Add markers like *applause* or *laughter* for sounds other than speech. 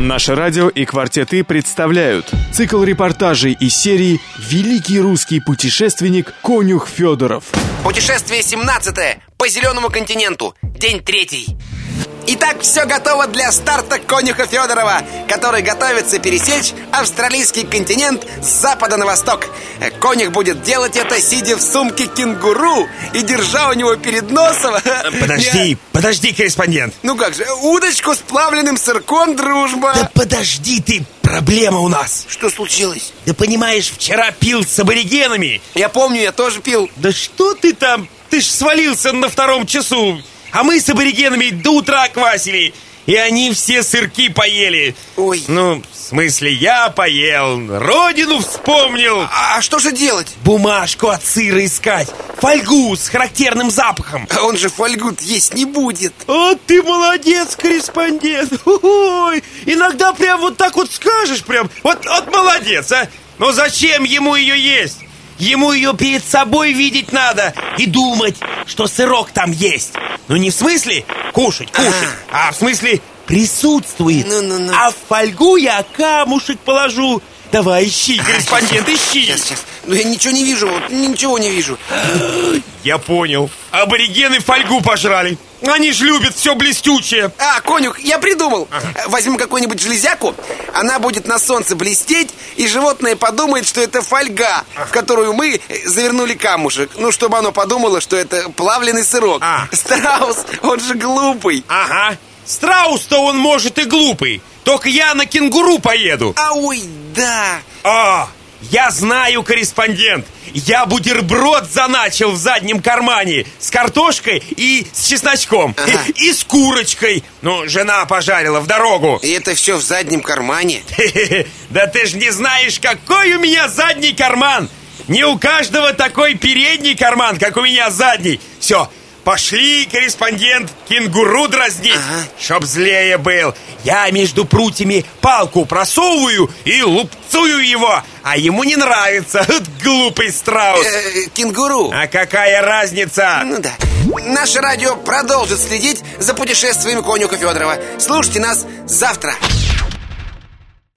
Наше радио и «Квартеты» представляют цикл репортажей из серии «Великий русский путешественник Конюх Федоров». Путешествие 17 по Зеленому континенту. День третий. Итак, все готово для старта конюха Федорова, который готовится пересечь австралийский континент с запада на восток. Конюх будет делать это, сидя в сумке кенгуру и держа у него перед носом... Подожди, подожди, корреспондент. Ну как же, удочку с плавленным сырком, дружба. Да подожди ты, проблема у нас. Что случилось? Да понимаешь, вчера пил с аборигенами. Я помню, я тоже пил. Да что ты там? Ты ж свалился на втором часу. А мы с аборигенами до утра квасили. И они все сырки поели. Ой. Ну, в смысле, я поел, родину вспомнил. А, а что же делать? Бумажку от сыра искать. Фольгу с характерным запахом. А он же фольгу есть не будет. О, ты молодец, корреспондент. *laughs* Ой, иногда прям вот так вот скажешь, прям, вот, вот молодец, а. Но зачем ему ее есть? Ему ее перед собой видеть надо и думать, что сырок там есть. Ну не в смысле кушать, кушать, а в смысле присутствует. Ну-ну-ну. А в фольгу я камушек положу. Давай, ищи, *laughs* корреспондент, ищи. Сейчас, сейчас. Ну я ничего не вижу, вот, ничего не вижу. *gasps* Я понял. Аборигены фольгу пожрали. Они ж любят все блестючее. А, конюх, я придумал. Возьмем какую-нибудь железяку, она будет на солнце блестеть, и животное подумает, что это фольга, в которую мы завернули камушек. Ну, чтобы оно подумало, что это плавленый сырок. А. Страус, он же глупый. Ага. Страус-то он может и глупый. Только я на кенгуру поеду. А ой, да. А, я знаю, корреспондент. Я бутерброд заначил в заднем кармане с картошкой и с чесночком. Ага. И, и с курочкой. Ну, жена пожарила в дорогу. И это все в заднем кармане. *laughs* Да ты ж не знаешь, какой у меня задний карман. Не у каждого такой передний карман, как у меня задний. Все, пошли, корреспондент, кенгуру дразнить, Ага. чтоб злее был. Я между прутьями палку просовываю и лупцую его, а ему не нравится, *laughs* вот глупый страус. Э, кенгуру. А какая разница? Ну да. Наше радио продолжит следить за путешествиями конюха Федорова. Слушайте нас завтра.